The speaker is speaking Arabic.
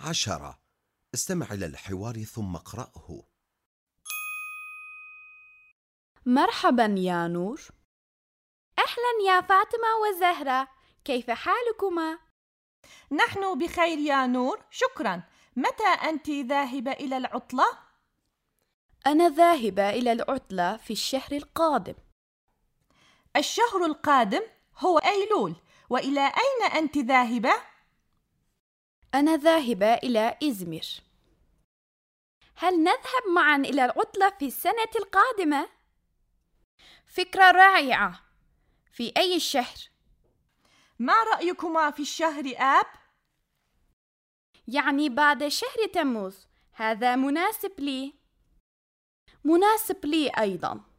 عشرة. استمع إلى الحوار ثم اقرأه. مرحبا يا نور. أهلا يا فاطمة وزهرة. كيف حالكما؟ نحن بخير يا نور. شكرا. متى أنت ذاهبة إلى العطلة؟ أنا ذاهبة إلى العطلة في الشهر القادم. الشهر القادم هو أيلول. وإلى أين أنت ذاهبة؟ أنا ذاهبة إلى إزمير هل نذهب معا إلى العطلة في السنة القادمة؟ فكرة رائعة في أي شهر؟ ما رأيكما في الشهر آب؟ يعني بعد شهر تموز هذا مناسب لي مناسب لي أيضاً